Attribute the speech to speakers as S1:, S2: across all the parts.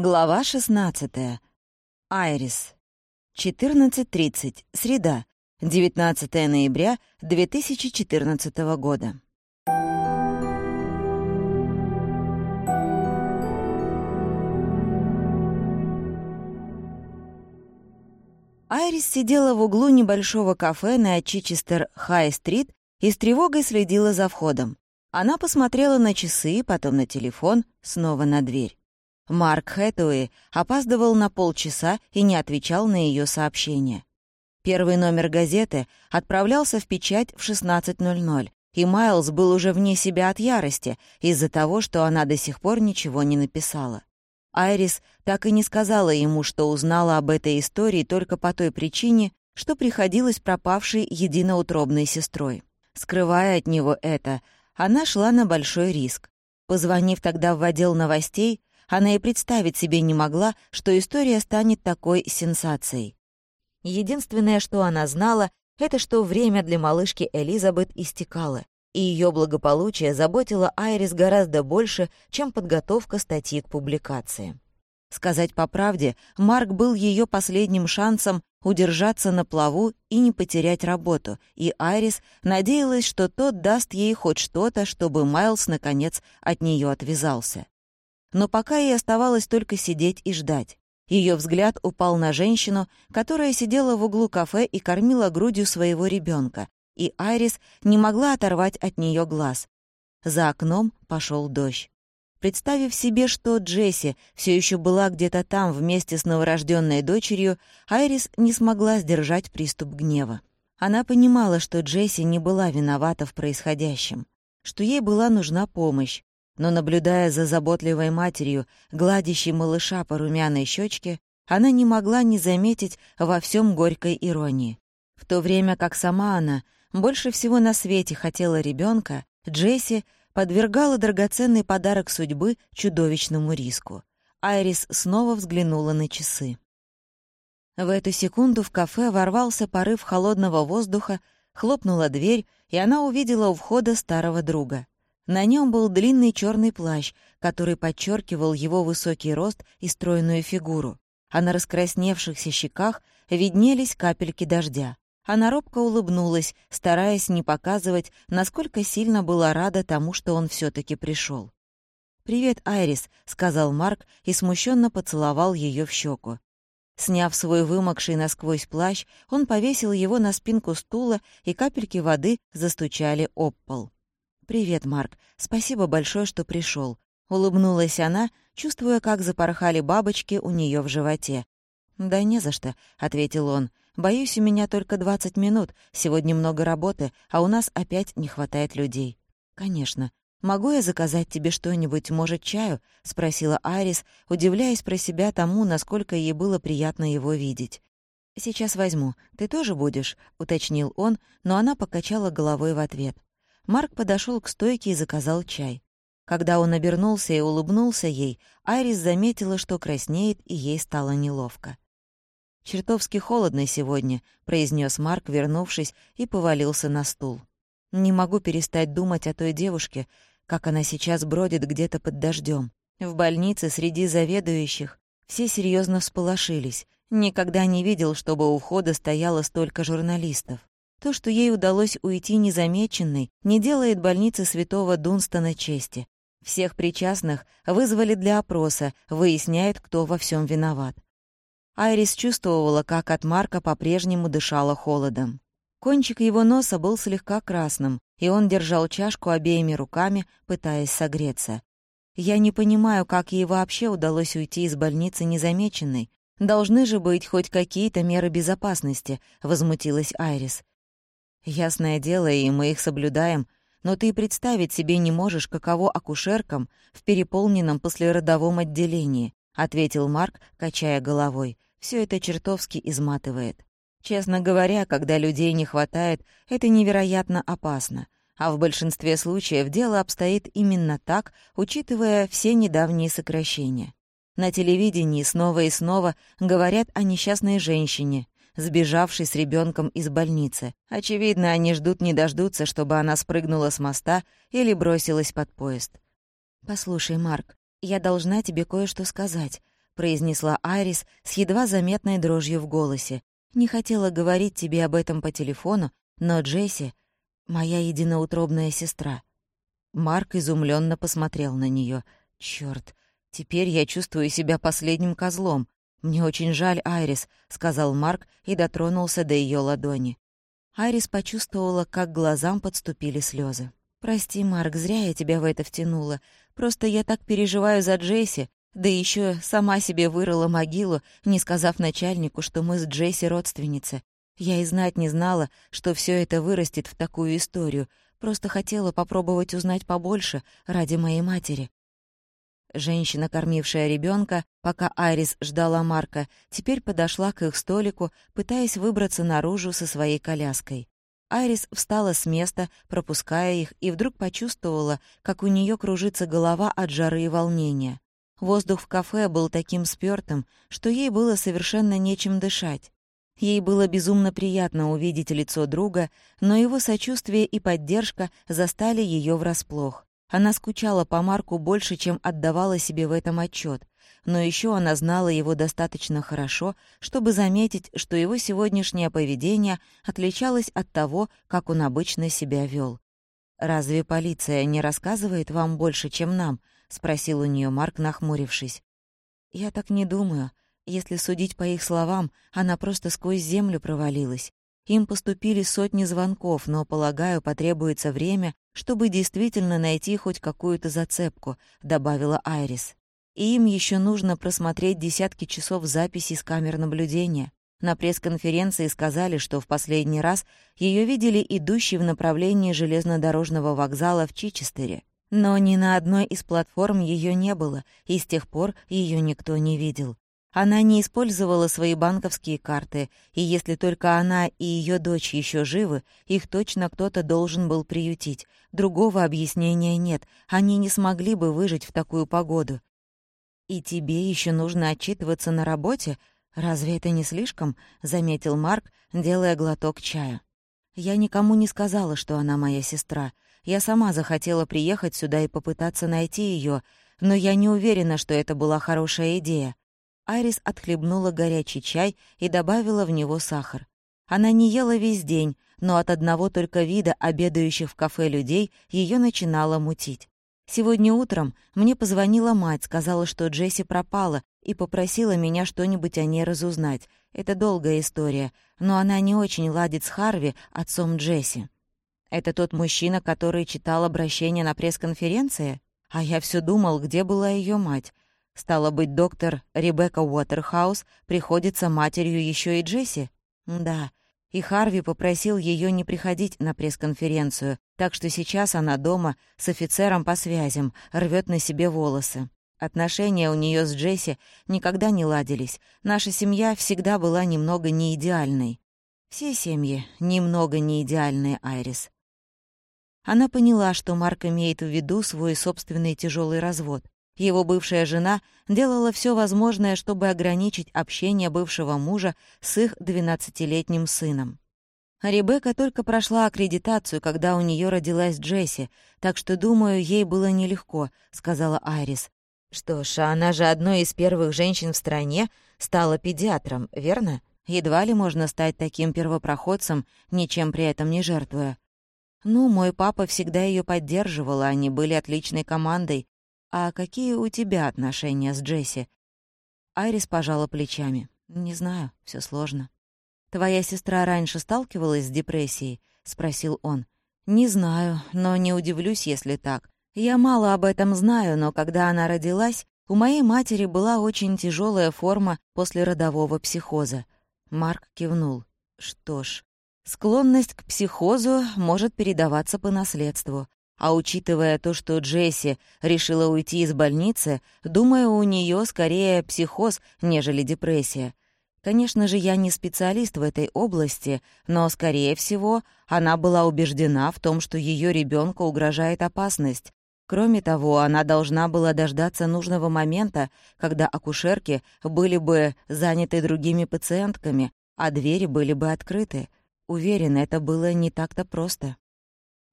S1: Глава 16. Айрис. 14.30. Среда. 19 ноября 2014 года. Айрис сидела в углу небольшого кафе на Чичестер Хай-стрит и с тревогой следила за входом. Она посмотрела на часы, потом на телефон, снова на дверь. Марк Хэтэуэй опаздывал на полчаса и не отвечал на ее сообщения. Первый номер газеты отправлялся в печать в 16.00, и Майлз был уже вне себя от ярости из-за того, что она до сих пор ничего не написала. Айрис так и не сказала ему, что узнала об этой истории только по той причине, что приходилось пропавшей единоутробной сестрой. Скрывая от него это, она шла на большой риск. Позвонив тогда в отдел новостей, она и представить себе не могла, что история станет такой сенсацией. Единственное, что она знала, это что время для малышки Элизабет истекало, и ее благополучие заботило Айрис гораздо больше, чем подготовка статьи к публикации. Сказать по правде, Марк был ее последним шансом удержаться на плаву и не потерять работу, и Айрис надеялась, что тот даст ей хоть что-то, чтобы Майлз, наконец, от нее отвязался. Но пока ей оставалось только сидеть и ждать. Ее взгляд упал на женщину, которая сидела в углу кафе и кормила грудью своего ребенка, и Айрис не могла оторвать от нее глаз. За окном пошел дождь. Представив себе, что Джесси все еще была где-то там вместе с новорожденной дочерью, Айрис не смогла сдержать приступ гнева. Она понимала, что Джесси не была виновата в происходящем, что ей была нужна помощь, но, наблюдая за заботливой матерью, гладящей малыша по румяной щечке, она не могла не заметить во всем горькой иронии. В то время как сама она больше всего на свете хотела ребенка, Джесси подвергала драгоценный подарок судьбы чудовищному риску. Айрис снова взглянула на часы. В эту секунду в кафе ворвался порыв холодного воздуха, хлопнула дверь, и она увидела у входа старого друга — на нем был длинный черный плащ, который подчеркивал его высокий рост и стройную фигуру, а на раскрасневшихся щеках виднелись капельки дождя. Она робко улыбнулась, стараясь не показывать, насколько сильно была рада тому, что он все таки пришел. «Привет, Айрис», — сказал Марк и смущенно поцеловал ее в щеку. Сняв свой вымокший насквозь плащ, он повесил его на спинку стула, и капельки воды застучали об пол. «Привет, Марк. Спасибо большое, что пришел. Улыбнулась она, чувствуя, как запорхали бабочки у нее в животе. «Да не за что», — ответил он. «Боюсь, у меня только 20 минут. Сегодня много работы, а у нас опять не хватает людей». «Конечно. Могу я заказать тебе что-нибудь, может, чаю?» — спросила Айрис, удивляясь про себя тому, насколько ей было приятно его видеть. «Сейчас возьму. Ты тоже будешь?» — уточнил он, но она покачала головой в ответ. Марк подошел к стойке и заказал чай. Когда он обернулся и улыбнулся ей, Айрис заметила, что краснеет, и ей стало неловко. «Чертовски холодно сегодня», — произнес Марк, вернувшись, и повалился на стул. «Не могу перестать думать о той девушке, как она сейчас бродит где-то под дождем. В больнице среди заведующих все серьезно всполошились. Никогда не видел, чтобы у входа стояло столько журналистов. То, что ей удалось уйти незамеченной, не делает больницы святого Дунстона чести. Всех причастных вызвали для опроса, выясняют, кто во всем виноват. Айрис чувствовала, как от Марка по-прежнему дышала холодом. Кончик его носа был слегка красным, и он держал чашку обеими руками, пытаясь согреться. «Я не понимаю, как ей вообще удалось уйти из больницы незамеченной. Должны же быть хоть какие-то меры безопасности», — возмутилась Айрис. Ясное дело, и мы их соблюдаем, но ты представить себе не можешь, каково акушеркам в переполненном послеродовом отделении, ответил Марк, качая головой. Все это чертовски изматывает. Честно говоря, когда людей не хватает, это невероятно опасно. А в большинстве случаев дело обстоит именно так, учитывая все недавние сокращения. На телевидении снова и снова говорят о несчастной женщине, сбежавший с ребенком из больницы. Очевидно, они ждут не дождутся, чтобы она спрыгнула с моста или бросилась под поезд. «Послушай, Марк, я должна тебе кое-что сказать», — произнесла Айрис с едва заметной дрожью в голосе. «Не хотела говорить тебе об этом по телефону, но Джесси — моя единоутробная сестра». Марк изумленно посмотрел на нее. Черт, теперь я чувствую себя последним козлом. Мне очень жаль, Айрис», — сказал Марк и дотронулся до ее ладони. Айрис почувствовала, как глазам подступили слезы. «Прости, Марк, зря я тебя в это втянула. Просто я так переживаю за Джесси, да еще сама себе вырыла могилу, не сказав начальнику, что мы с Джесси родственницы. Я и знать не знала, что все это вырастет в такую историю. Просто хотела попробовать узнать побольше ради моей матери. Женщина, кормившая ребенка, пока Айрис ждала Марка, теперь подошла к их столику, пытаясь выбраться наружу со своей коляской. Айрис встала с места, пропуская их, и вдруг почувствовала, как у нее кружится голова от жары и волнения. Воздух в кафе был таким спёртым, что ей было совершенно нечем дышать. Ей было безумно приятно увидеть лицо друга, но его сочувствие и поддержка застали ее врасплох. Она скучала по Марку больше, чем отдавала себе в этом отчет, но еще она знала его достаточно хорошо, чтобы заметить, что его сегодняшнее поведение отличалось от того, как он обычно себя вел. «Разве полиция не рассказывает вам больше, чем нам?» — спросил у нее Марк, нахмурившись. «Я так не думаю. Если судить по их словам, она просто сквозь землю провалилась. Им поступили сотни звонков, но, полагаю, потребуется время, чтобы действительно найти хоть какую-то зацепку», — добавила Айрис. «И им еще нужно просмотреть десятки часов записей с камер наблюдения. На пресс-конференции сказали, что в последний раз ее видели идущей в направлении железнодорожного вокзала в Чичестере. Но ни на одной из платформ ее не было, и с тех пор ее никто не видел. Она не использовала свои банковские карты, и если только она и ее дочь еще живы, их точно кто-то должен был приютить. Другого объяснения нет, они не смогли бы выжить в такую погоду. «И тебе еще нужно отчитываться на работе? Разве это не слишком?» — заметил Марк, делая глоток чая. «Я никому не сказала, что она моя сестра. Я сама захотела приехать сюда и попытаться найти ее, но я не уверена, что это была хорошая идея. Айрис отхлебнула горячий чай и добавила в него сахар. Она не ела весь день, но от одного только вида обедающих в кафе людей ее начинало мутить. Сегодня утром мне позвонила мать, сказала, что Джесси пропала, и попросила меня что-нибудь о ней разузнать. Это долгая история, но она не очень ладит с Харви, отцом Джесси. Это тот мужчина, который читал обращение на пресс-конференции? А я все думал, где была ее мать. Стало быть, доктор Ребекка Уотерхаус приходится матерью еще и Джесси? Да. И Харви попросил ее не приходить на пресс-конференцию, так что сейчас она дома с офицером по связям, рвет на себе волосы. Отношения у нее с Джесси никогда не ладились. Наша семья всегда была немного неидеальной. Все семьи немного неидеальные, Айрис. Она поняла, что Марк имеет в виду свой собственный тяжелый развод. Его бывшая жена делала все возможное, чтобы ограничить общение бывшего мужа с их 12-летним сыном. Ребекка только прошла аккредитацию, когда у нее родилась Джесси, так что, думаю, ей было нелегко», — сказала Айрис. «Что ж, она же одной из первых женщин в стране стала педиатром, верно? Едва ли можно стать таким первопроходцем, ничем при этом не жертвуя. Ну, мой папа всегда ее поддерживал, они были отличной командой, «А какие у тебя отношения с Джесси?» Айрис пожала плечами. «Не знаю, все сложно». «Твоя сестра раньше сталкивалась с депрессией?» — спросил он. «Не знаю, но не удивлюсь, если так. Я мало об этом знаю, но когда она родилась, у моей матери была очень тяжелая форма послеродового психоза». Марк кивнул. «Что ж, склонность к психозу может передаваться по наследству. А учитывая то, что Джесси решила уйти из больницы, думаю, у нее скорее психоз, нежели депрессия. Конечно же, я не специалист в этой области, но, скорее всего, она была убеждена в том, что ее ребенку угрожает опасность. Кроме того, она должна была дождаться нужного момента, когда акушерки были бы заняты другими пациентками, а двери были бы открыты. Уверена, это было не так-то просто.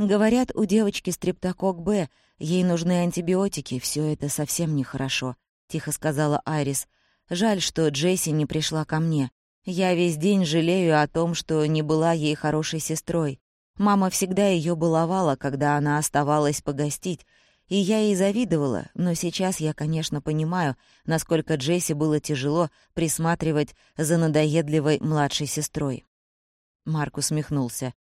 S1: Говорят, у девочки стрептокок Б, ей нужны антибиотики, все это совсем нехорошо, тихо сказала Айрис. Жаль, что Джесси не пришла ко мне. Я весь день жалею о том, что не была ей хорошей сестрой. Мама всегда ее баловала, когда она оставалась погостить, и я ей завидовала, но сейчас я, конечно, понимаю, насколько Джесси было тяжело присматривать за надоедливой младшей сестрой. Марк усмехнулся.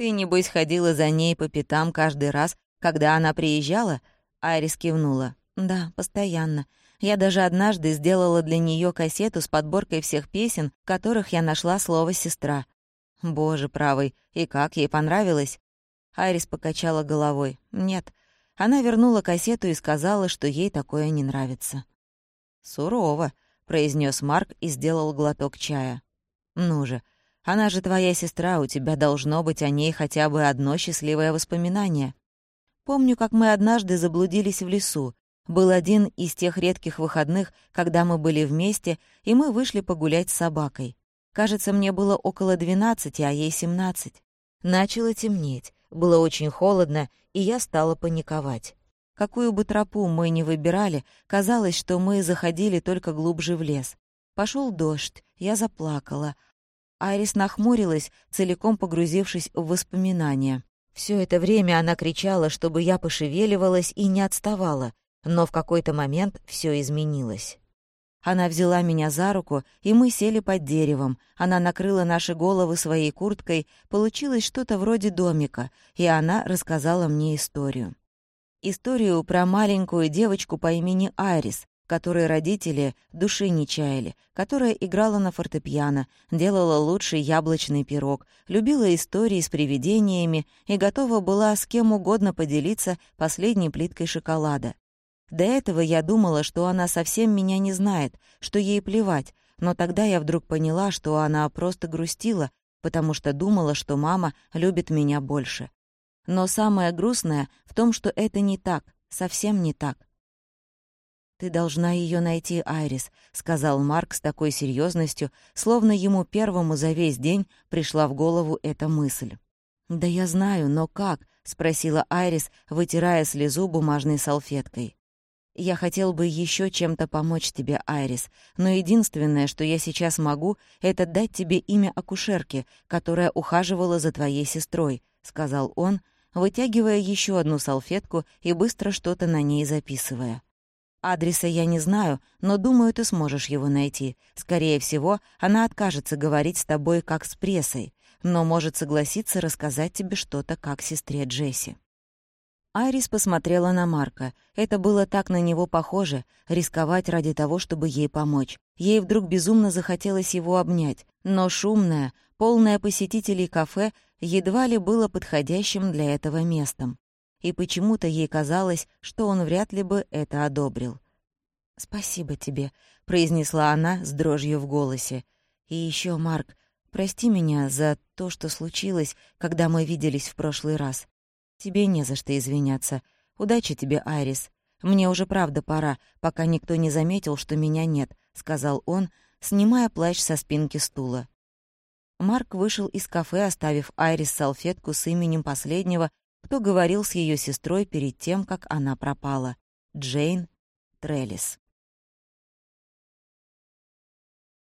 S1: «Ты, небось, ходила за ней по пятам каждый раз, когда она приезжала?» Айрис кивнула. «Да, постоянно. Я даже однажды сделала для нее кассету с подборкой всех песен, в которых я нашла слово «сестра». Боже правый, и как ей понравилось?» Айрис покачала головой. «Нет, она вернула кассету и сказала, что ей такое не нравится. «Сурово», — произнес Марк и сделал глоток чая. «Ну же, она же твоя сестра, у тебя должно быть о ней хотя бы одно счастливое воспоминание. Помню, как мы однажды заблудились в лесу. Был один из тех редких выходных, когда мы были вместе, и мы вышли погулять с собакой. Кажется, мне было около двенадцати, а ей семнадцать. Начало темнеть. Было очень холодно, и я стала паниковать. Какую бы тропу мы ни выбирали, казалось, что мы заходили только глубже в лес. Пошел дождь, я заплакала. Айрис нахмурилась, целиком погрузившись в воспоминания. Все это время она кричала, чтобы я пошевеливалась и не отставала, но в какой-то момент все изменилось. Она взяла меня за руку, и мы сели под деревом. Она накрыла наши головы своей курткой, получилось что-то вроде домика, и она рассказала мне историю. Историю про маленькую девочку по имени Айрис, которой родители души не чаяли, которая играла на фортепиано, делала лучший яблочный пирог, любила истории с привидениями и готова была с кем угодно поделиться последней плиткой шоколада. До этого я думала, что она совсем меня не знает, что ей плевать, но тогда я вдруг поняла, что она просто грустила, потому что думала, что мама любит меня больше. Но самое грустное в том, что это не так, совсем не так. «Ты должна ее найти, Айрис», — сказал Марк с такой серьезностью, словно ему первому за весь день пришла в голову эта мысль. «Да я знаю, но как?» — спросила Айрис, вытирая слезу бумажной салфеткой. Я хотел бы еще чем-то помочь тебе, Айрис, но единственное, что я сейчас могу, это дать тебе имя акушерки, которая ухаживала за твоей сестрой», — сказал он, вытягивая еще одну салфетку и быстро что-то на ней записывая. «Адреса я не знаю, но думаю, ты сможешь его найти. Скорее всего, она откажется говорить с тобой как с прессой, но может согласиться рассказать тебе что-то как сестре Джесси». Айрис посмотрела на Марка. Это было так на него похоже, рисковать ради того, чтобы ей помочь. Ей вдруг безумно захотелось его обнять, но шумное, полное посетителей кафе едва ли было подходящим для этого местом. И почему-то ей казалось, что он вряд ли бы это одобрил. «Спасибо тебе», — произнесла она с дрожью в голосе. «И еще, Марк, прости меня за то, что случилось, когда мы виделись в прошлый раз. «Тебе не за что извиняться. Удачи тебе, Айрис. Мне уже правда пора, пока никто не заметил, что меня нет», — сказал он, снимая плащ со спинки стула. Марк вышел из кафе, оставив Айрис салфетку с именем последнего, кто говорил с ее сестрой перед тем, как она пропала. Джейн Треллис.